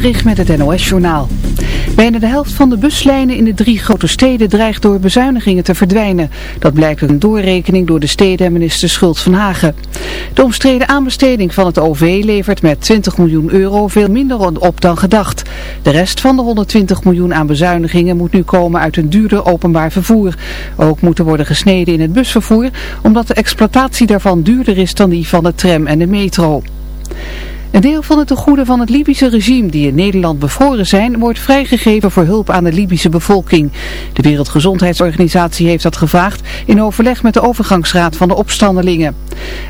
Met het NOS-journaal. Bijna de helft van de buslijnen in de drie grote steden dreigt door bezuinigingen te verdwijnen. Dat blijkt uit een doorrekening door de steden en minister Schultz van Hagen. De omstreden aanbesteding van het OV levert met 20 miljoen euro veel minder op dan gedacht. De rest van de 120 miljoen aan bezuinigingen moet nu komen uit een duurder openbaar vervoer. Ook moet er worden gesneden in het busvervoer, omdat de exploitatie daarvan duurder is dan die van de tram en de metro. Een deel van het tegoeden van het Libische regime die in Nederland bevroren zijn, wordt vrijgegeven voor hulp aan de Libische bevolking. De Wereldgezondheidsorganisatie heeft dat gevraagd in overleg met de overgangsraad van de opstandelingen.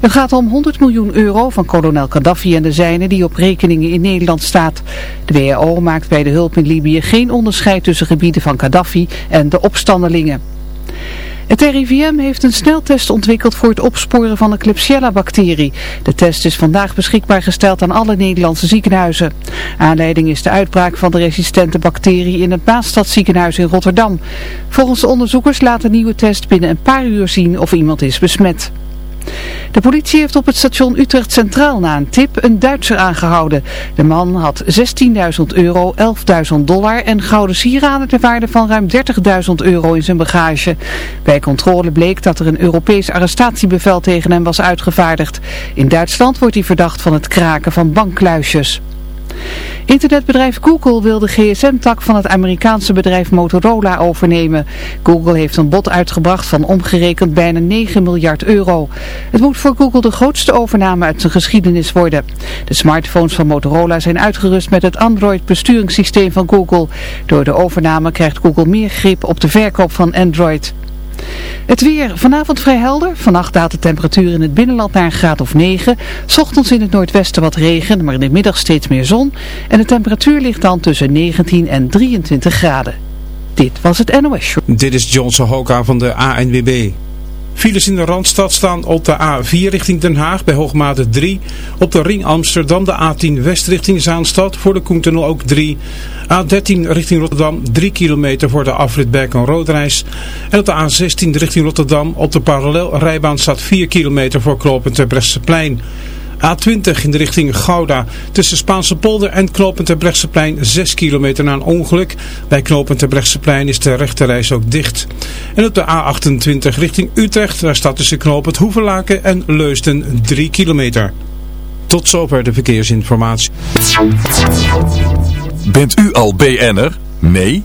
Het gaat om 100 miljoen euro van kolonel Gaddafi en de zijnen die op rekeningen in Nederland staat. De WHO maakt bij de hulp in Libië geen onderscheid tussen gebieden van Gaddafi en de opstandelingen. Het RIVM heeft een sneltest ontwikkeld voor het opsporen van de Klebsiella-bacterie. De test is vandaag beschikbaar gesteld aan alle Nederlandse ziekenhuizen. Aanleiding is de uitbraak van de resistente bacterie in het Maastadziekenhuis in Rotterdam. Volgens de onderzoekers laat de nieuwe test binnen een paar uur zien of iemand is besmet. De politie heeft op het station Utrecht Centraal na een tip een Duitser aangehouden. De man had 16.000 euro, 11.000 dollar en gouden sieraden ter waarde van ruim 30.000 euro in zijn bagage. Bij controle bleek dat er een Europees arrestatiebevel tegen hem was uitgevaardigd. In Duitsland wordt hij verdacht van het kraken van bankkluisjes. Internetbedrijf Google wil de gsm-tak van het Amerikaanse bedrijf Motorola overnemen. Google heeft een bod uitgebracht van omgerekend bijna 9 miljard euro. Het moet voor Google de grootste overname uit zijn geschiedenis worden. De smartphones van Motorola zijn uitgerust met het Android besturingssysteem van Google. Door de overname krijgt Google meer grip op de verkoop van Android. Het weer vanavond vrij helder. Vannacht daalt de temperatuur in het binnenland naar een graad of 9. Ochtends in het noordwesten wat regen, maar in de middag steeds meer zon. En de temperatuur ligt dan tussen 19 en 23 graden. Dit was het NOS Show. Dit is Johnson Hoka van de ANWB. Files in de Randstad staan op de A4 richting Den Haag bij hoogmate 3. Op de ring Amsterdam de A10 west richting Zaanstad voor de Koentunnel ook 3. A13 richting Rotterdam 3 kilometer voor de afrit Berk en Roodreis. En op de A16 richting Rotterdam op de parallelrijbaan staat 4 kilometer voor knooppunt Terbrechtseplein. A20 in de richting Gouda. Tussen Spaanse polder en knooppunt Terbrechtseplein 6 kilometer na een ongeluk. Bij knooppunt Terbrechtseplein is de rechterreis ook dicht. En op de A28 richting Utrecht. Daar staat tussen knooppunt Hoevenlaken en Leusden 3 kilometer. Tot zover de verkeersinformatie. Bent u al BN'er? Nee?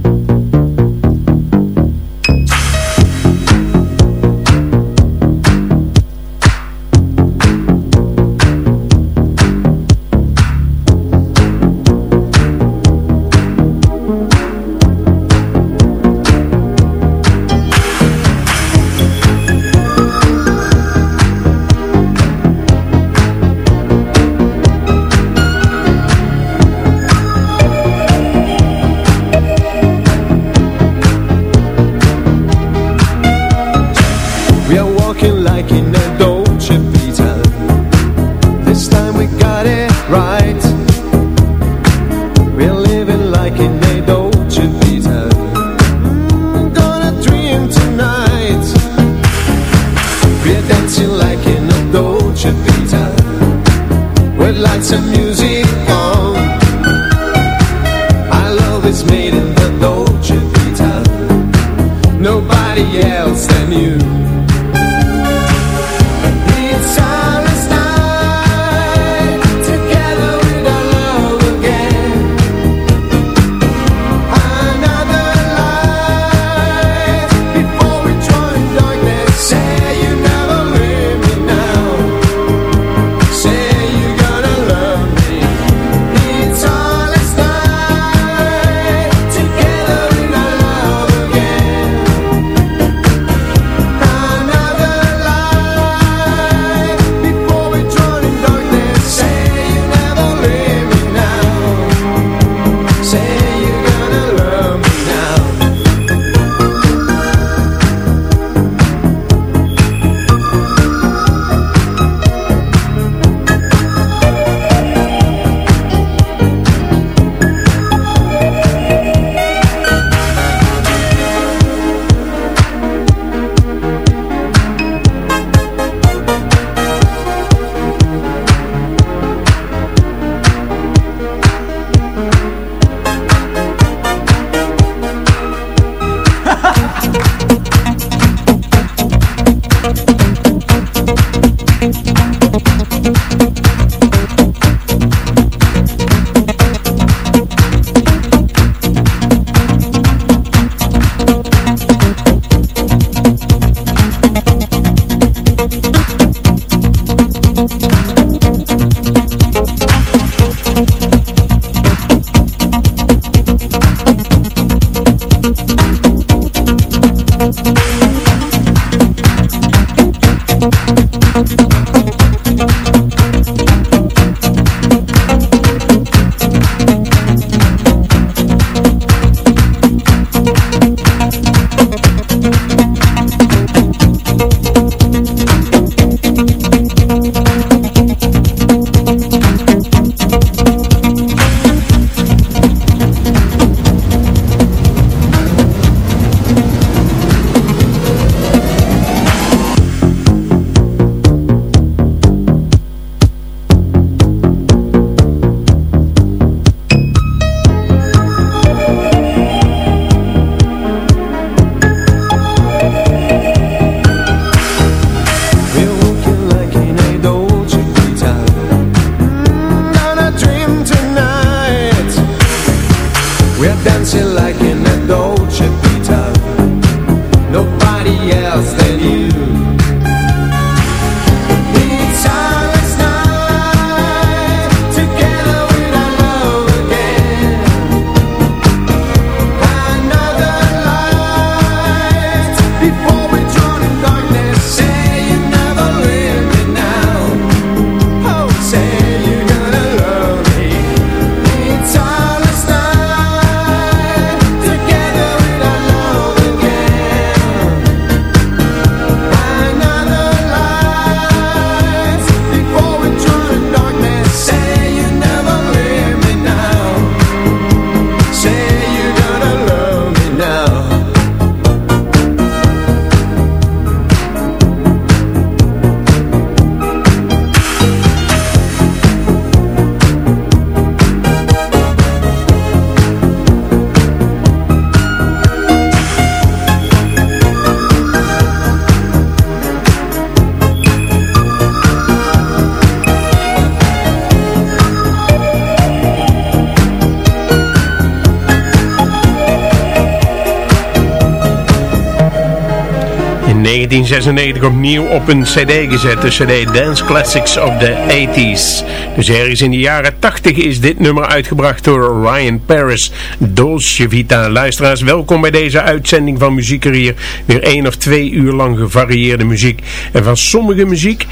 1996 opnieuw op een cd gezet, de cd Dance Classics of the 80s. Dus ergens in de jaren 80 is dit nummer uitgebracht door Ryan Paris, Dolce Vita. Luisteraars, welkom bij deze uitzending van Muziekcarrière. Weer één of twee uur lang gevarieerde muziek. En van sommige muziek,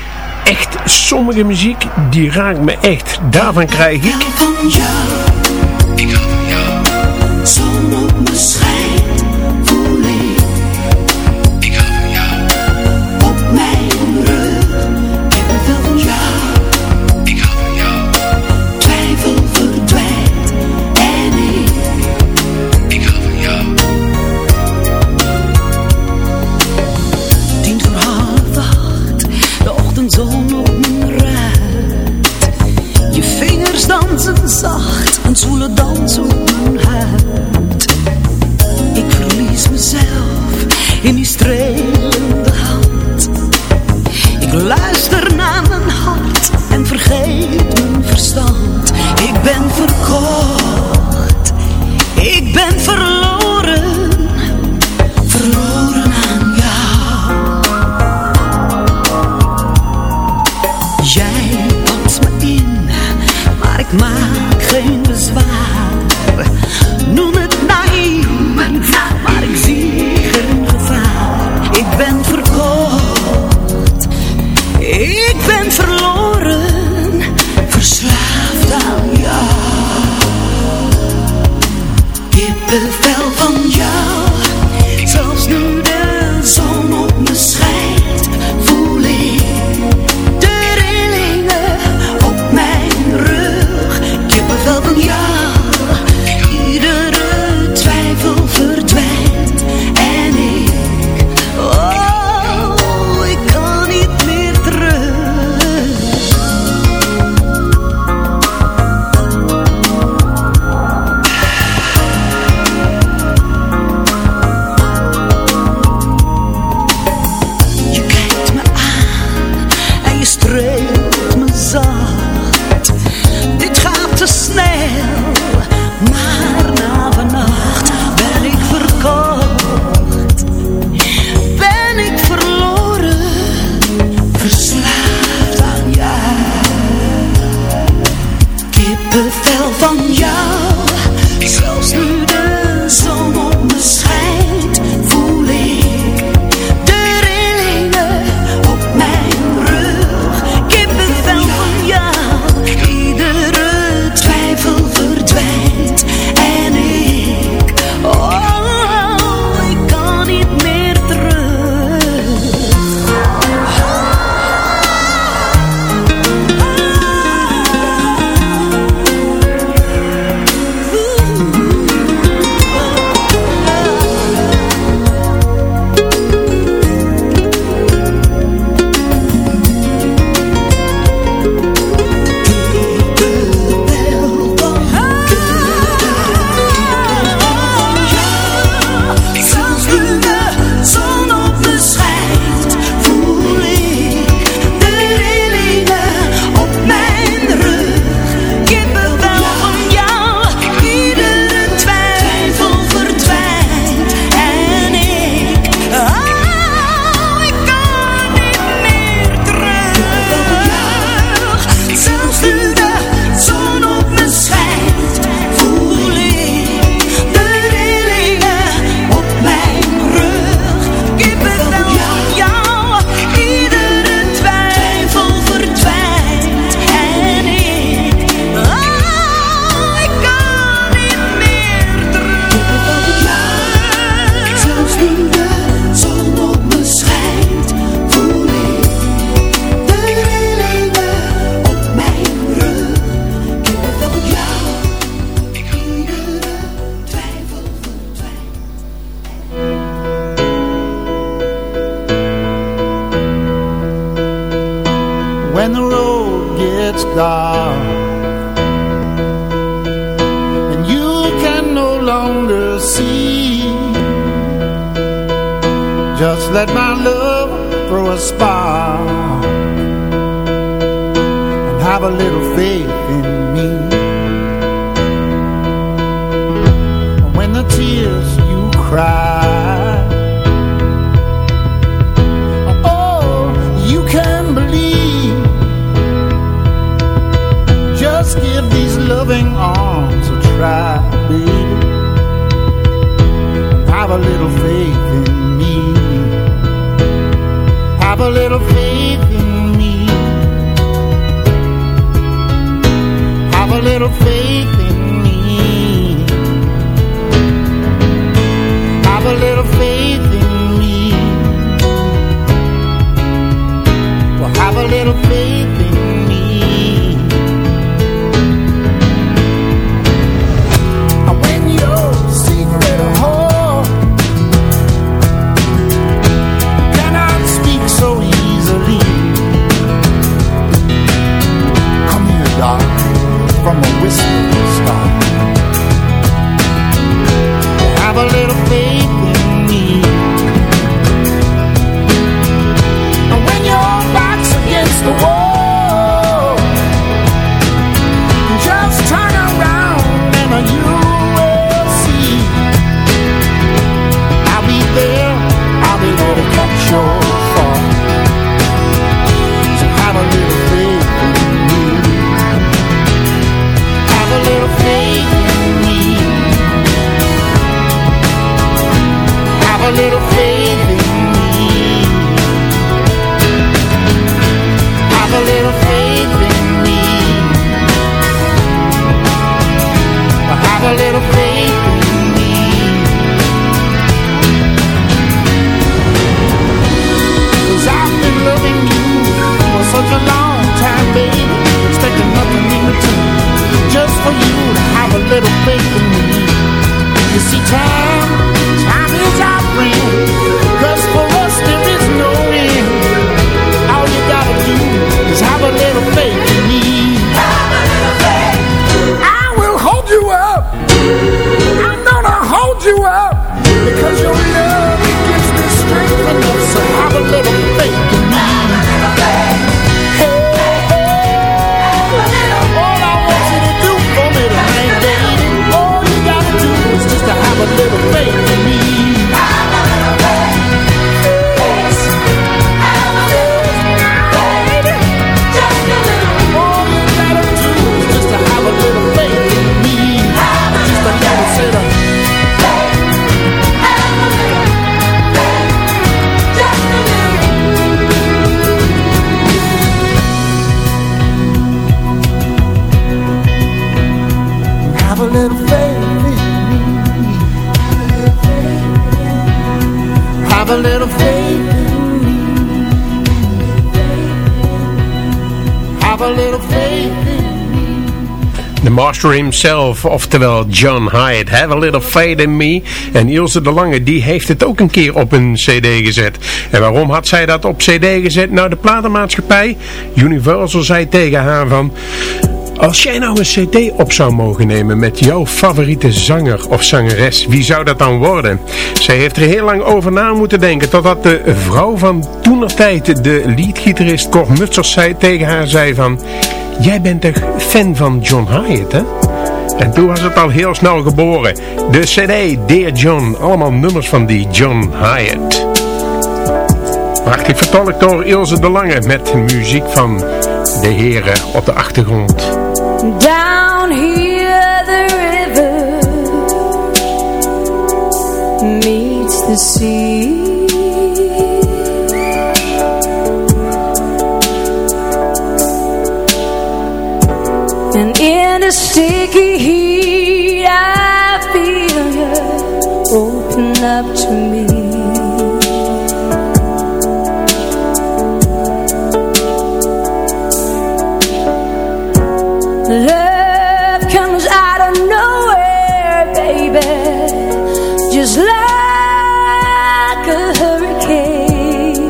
echt sommige muziek, die raakt me echt. Daarvan krijg ik... master himself, oftewel John Hyatt, Have a Little Faith in Me. En Ilse de Lange, die heeft het ook een keer op een cd gezet. En waarom had zij dat op cd gezet? Nou, de platenmaatschappij, Universal, zei tegen haar van... Als jij nou een cd op zou mogen nemen met jouw favoriete zanger of zangeres, wie zou dat dan worden? Zij heeft er heel lang over na moeten denken, totdat de vrouw van toenertijd, de leadgitarist Cor Mutsers, zei, tegen haar zei van... Jij bent toch fan van John Hyatt, hè? En toen was het al heel snel geboren. De cd, Dear John, allemaal nummers van die John Hyatt. Prachtig vertolkt door Ilse de Lange met muziek van de heren op de achtergrond. Down here the river meets the sea. And in the sticky heat I feel you open up to me. Love comes out of nowhere, baby. Just like a hurricane.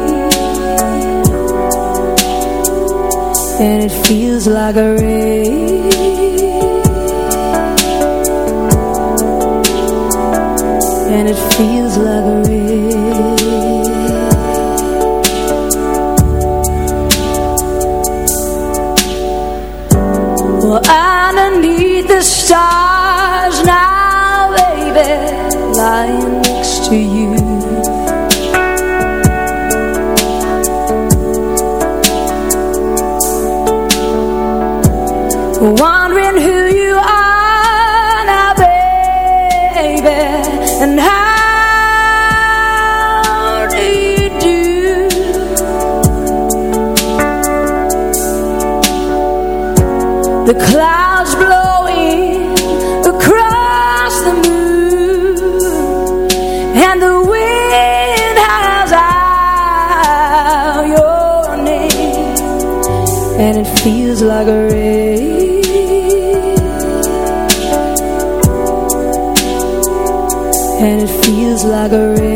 And it feels like a rain feels like feels like a rain. And it feels like a rain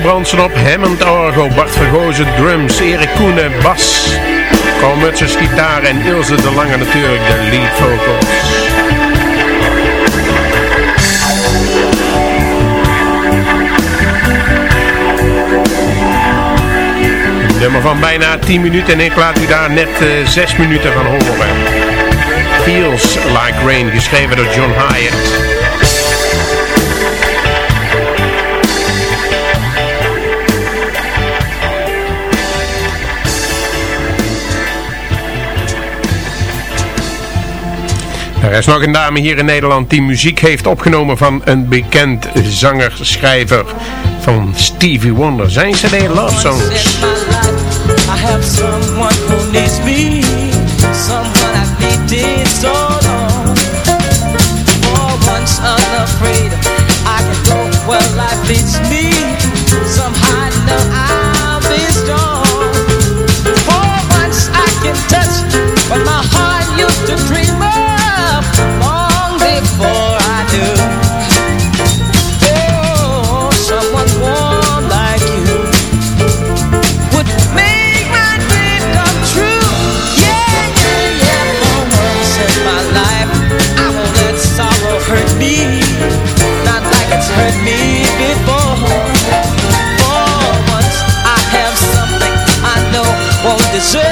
Bransen op Hammond Orgel, Bart Vergozen drums, Erik Koenen bas, Carl Mutsers gitaar en Ilse de Lange natuurlijk de lead vocals. Nummer van bijna 10 minuten en ik laat u daar net uh, 6 minuten van horen. Feels Like Rain, geschreven door John Hyatt. Er is nog een dame hier in Nederland die muziek heeft opgenomen van een bekend zanger-schrijver. Van Stevie Wonder. Zijn cd Love Songs. Have someone who needs me, someone desert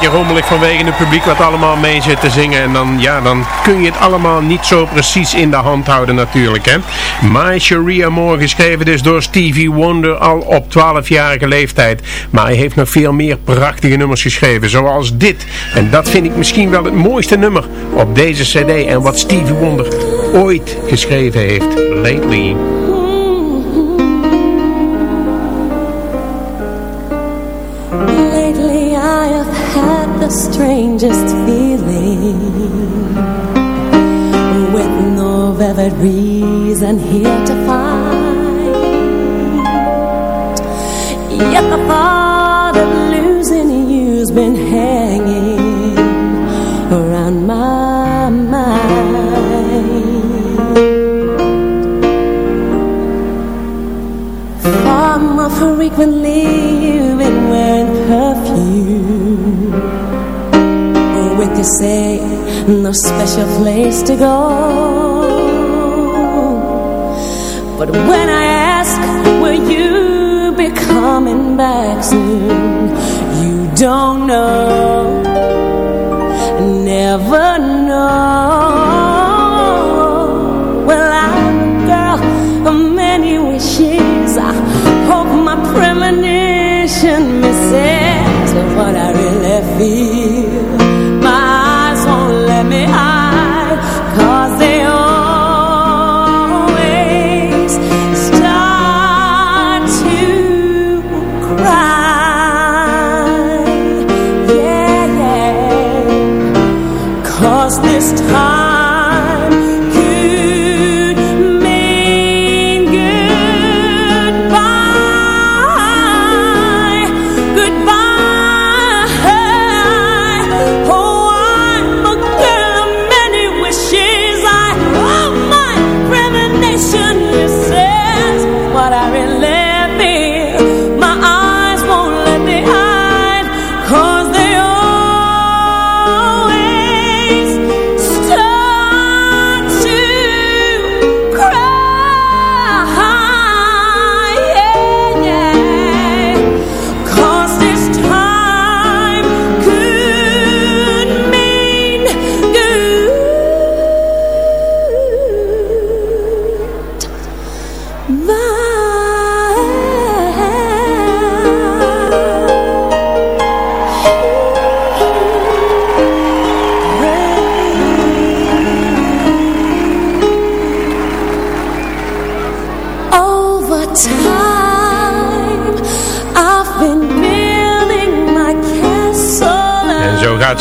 Beetje rommelig vanwege het publiek wat allemaal mee zit te zingen. En dan, ja, dan kun je het allemaal niet zo precies in de hand houden natuurlijk. Hè? My Sharia Moore geschreven dus door Stevie Wonder al op 12-jarige leeftijd. Maar hij heeft nog veel meer prachtige nummers geschreven. Zoals dit. En dat vind ik misschien wel het mooiste nummer op deze cd. En wat Stevie Wonder ooit geschreven heeft. Lately. Lately the strangest feeling. With no vivid reason here to find. Yet the thought of losing you's been hanging around my mind. Far more frequently say no special place to go. But when I ask will you be coming back soon? You don't know Never know. Well I'm a girl of many wishes. I hope my premonition misses what I really feel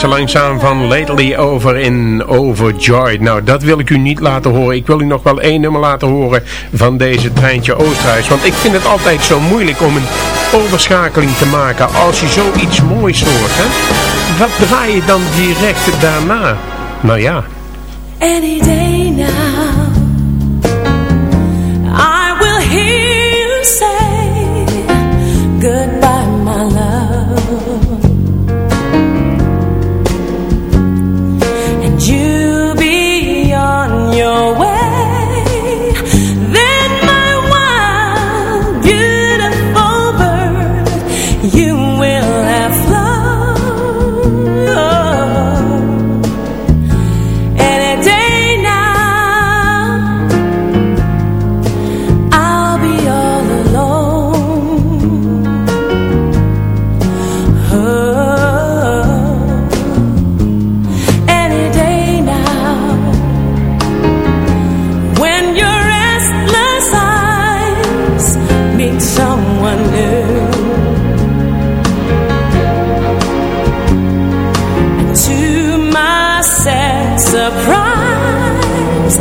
langzaam van Lately over in Overjoyed. Nou, dat wil ik u niet laten horen. Ik wil u nog wel één nummer laten horen van deze treintje Oosterhuis. Want ik vind het altijd zo moeilijk om een overschakeling te maken als je zoiets moois hoort. Hè? Wat draai je dan direct daarna? Nou ja, someone new. To my sad surprise.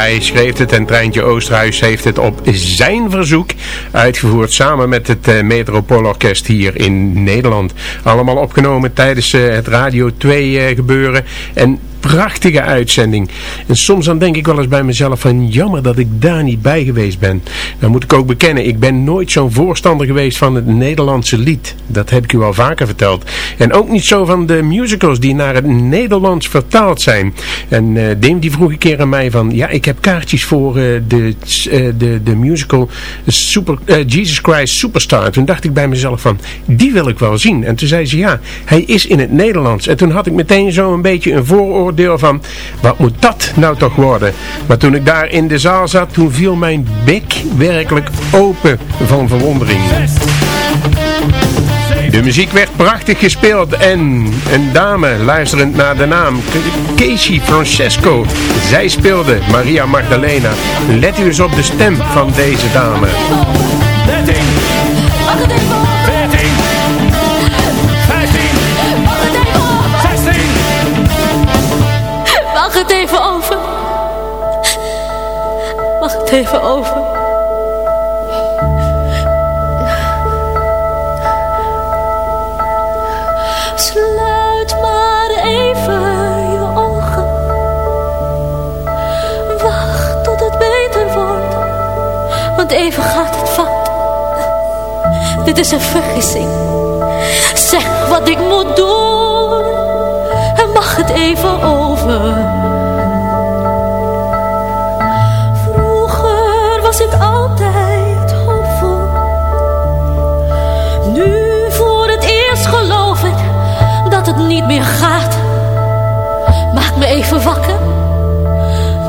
Hij schreef het en Treintje Oosterhuis heeft het op zijn verzoek uitgevoerd samen met het eh, Metropoolorkest hier in Nederland. Allemaal opgenomen tijdens eh, het Radio 2 eh, gebeuren en prachtige uitzending. En soms dan denk ik wel eens bij mezelf van jammer dat ik daar niet bij geweest ben. Dan moet ik ook bekennen, ik ben nooit zo'n voorstander geweest van het Nederlandse lied. Dat heb ik u al vaker verteld. En ook niet zo van de musicals die naar het Nederlands vertaald zijn. En uh, die vroeg een keer aan mij van, ja ik heb kaartjes voor uh, de, uh, de, de musical Super, Jesus Christ Superstar. Toen dacht ik bij mezelf van, die wil ik wel zien. En toen zei ze, ja, hij is in het Nederlands. En toen had ik meteen zo een beetje een vooroordeel deel van, wat moet dat nou toch worden? Maar toen ik daar in de zaal zat, toen viel mijn bek werkelijk open van verwondering. De muziek werd prachtig gespeeld en een dame, luisterend naar de naam, Casey Francesco, zij speelde Maria Magdalena. Let u eens op de stem van deze dame. 13 14 15 16 Wacht het even over. Wacht het even over. Is een vergissing. Zeg wat ik moet doen. En mag het even over. Vroeger was ik altijd hoopvol. Nu voor het eerst geloof ik dat het niet meer gaat. Maak me even wakker.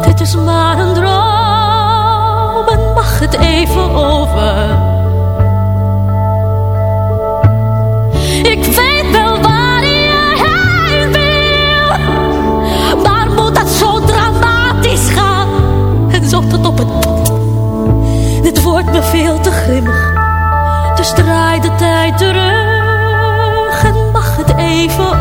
Dit is maar een droom en mag het even over. Dit wordt me veel te grimmig. Dus draai de tijd terug en mag het even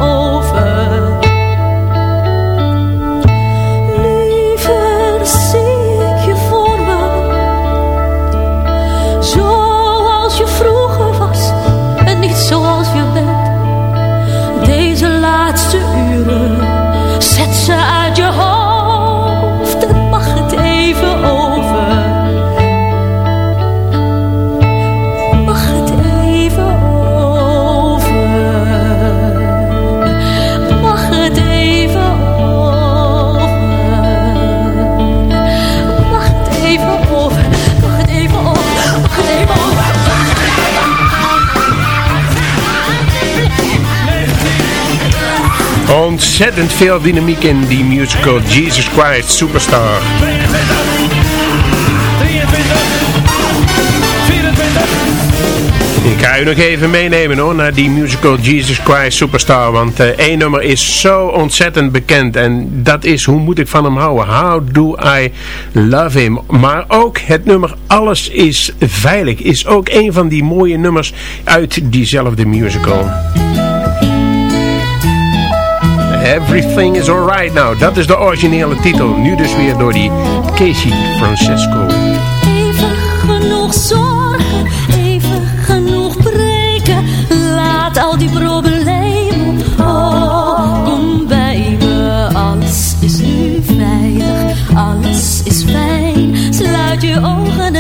Ontzettend veel dynamiek in die musical Jesus Christ Superstar. 24 Ik ga u nog even meenemen hoor, naar die musical Jesus Christ Superstar. Want uh, één nummer is zo ontzettend bekend. En dat is Hoe moet ik van hem houden? How do I love him? Maar ook het nummer Alles is veilig. Is ook een van die mooie nummers uit diezelfde musical. Everything is Alright Now. Dat is de originele titel. Nu dus weer door die Casey Francesco. Even genoeg zorgen, even genoeg breken. Laat al die problemen, oh, kom bij me. Alles is nu veilig, alles is fijn. Sluit je ogen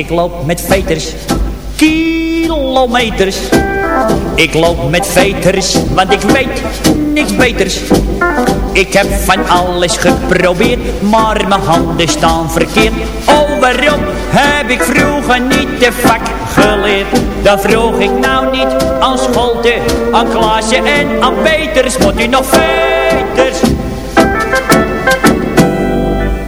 Ik loop met veters, kilometers. Ik loop met veters, want ik weet niks beters. Ik heb van alles geprobeerd, maar mijn handen staan verkeerd. Oh, waarom heb ik vroeger niet de vak geleerd? Dan vroeg ik nou niet aan Scholte, aan Klaasje en aan Peters. Moet u nog veters?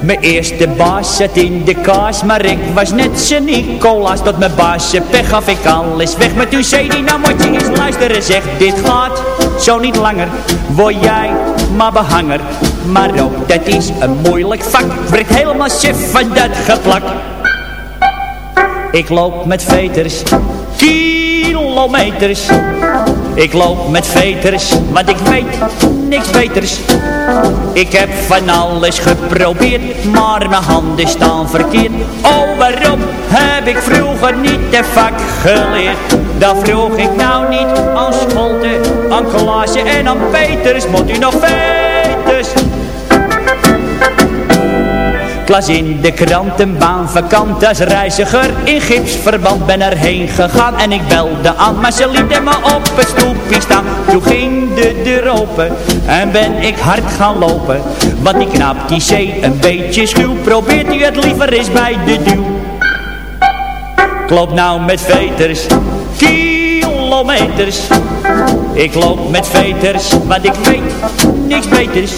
Mijn eerste baas zat in de kaas, maar ik was net zo Nicolaas. Tot mijn baasje pech gaf ik alles weg. Maar toen zei die, nou moet je eens luisteren, zeg dit gaat zo niet langer. Word jij maar behanger, maar ook dat is een moeilijk vak. Word helemaal chef van dat geplak. Ik loop met veters, kilometers. Ik loop met veters, want ik weet niks beters. Ik heb van alles geprobeerd, maar mijn handen staan verkeerd. Oh, waarom heb ik vroeger niet de vak geleerd? Dat vroeg ik nou niet aan Scholte, aan Klaasje en aan Peters. Moet u nog veters? Klas in de krant, een baan vakant als reiziger in gipsverband ben erheen gegaan en ik belde aan, maar ze lieten me op het stoepje staan. Toen ging de deur open en ben ik hard gaan lopen, want die knaap die zee een beetje schuw, probeert u het liever eens bij de duw. Klopt nou met veters, kilometers, ik loop met veters, want ik weet niks beters.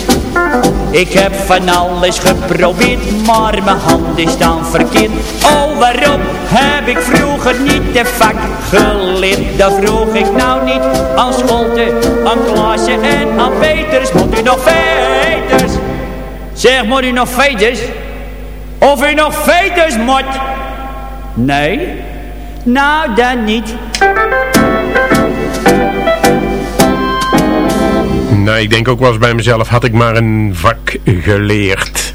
Ik heb van alles geprobeerd, maar mijn hand is dan verkeerd. Oh, waarom heb ik vroeger niet de vak geleerd? Dat vroeg ik nou niet aan Scholte, aan Klaassen en aan Peters. Moet u nog veters? Zeg, moet u nog veters? Of u nog veters moet? Nee? Nou, dan niet. Nou, ik denk ook wel eens bij mezelf, had ik maar een vak geleerd.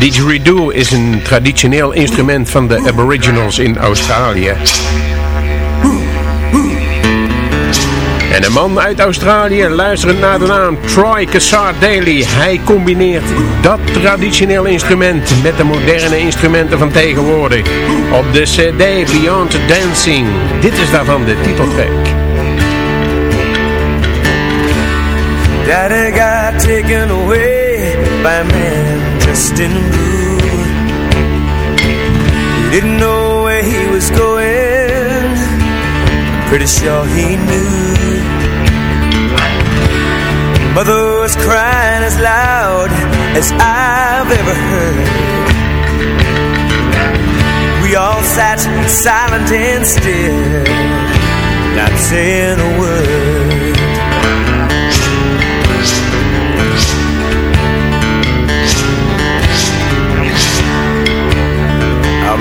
Didgeridoo is een traditioneel instrument van de aboriginals in Australië. En een man uit Australië, luisterend naar de naam Troy Cassard Daly. Hij combineert dat traditioneel instrument met de moderne instrumenten van tegenwoordig. Op de cd Beyond Dancing. Dit is daarvan de titeltrack. Daddy got taken away by man dressed in blue. He didn't know where he was going. Pretty sure he knew. Mother was crying as loud as I've ever heard. We all sat silent and still, not saying a word.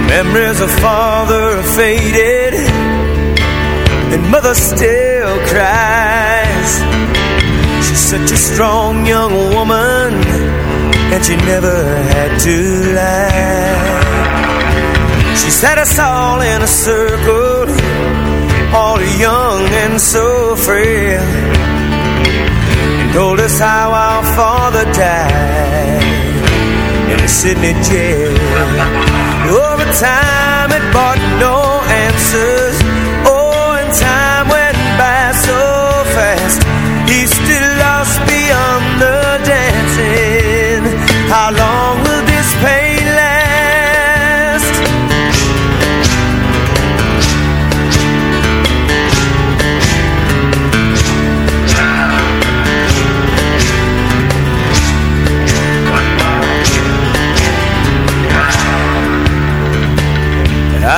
Memories of father are faded And mother still cries She's such a strong young woman And she never had to lie She set us all in a circle All young and so frail And told us how our father died in a Sydney jail. Your it bought no answers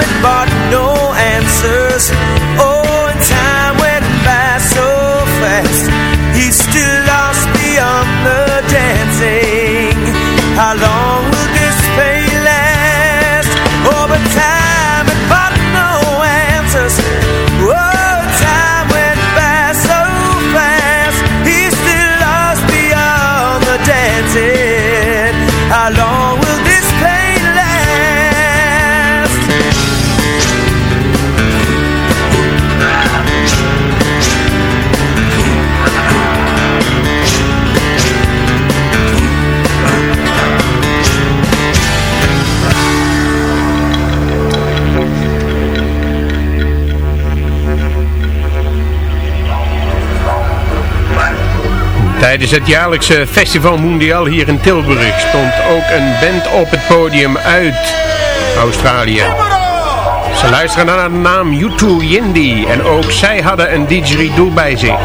it brought no answers. Oh, and time went by so fast. Tijdens het jaarlijkse Festival Mondial hier in Tilburg stond ook een band op het podium uit Australië. Ze luisteren naar de naam U2 Yindi en ook zij hadden een didgeridoo bij zich.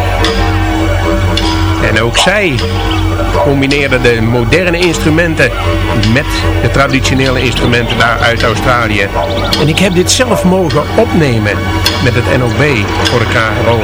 En ook zij combineerden de moderne instrumenten met de traditionele instrumenten daar uit Australië. En ik heb dit zelf mogen opnemen met het NOB voor de KRO.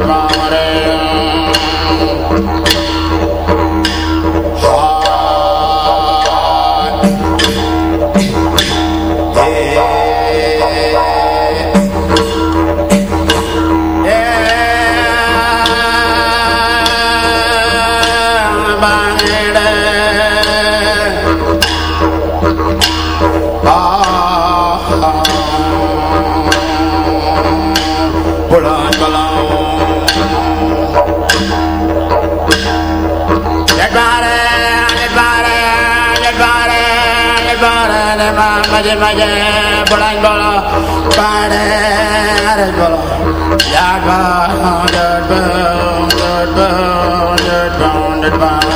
Rock. Maje maje bolang bolo pade are bolo ya ba dad ba dad ba dad ba dad ba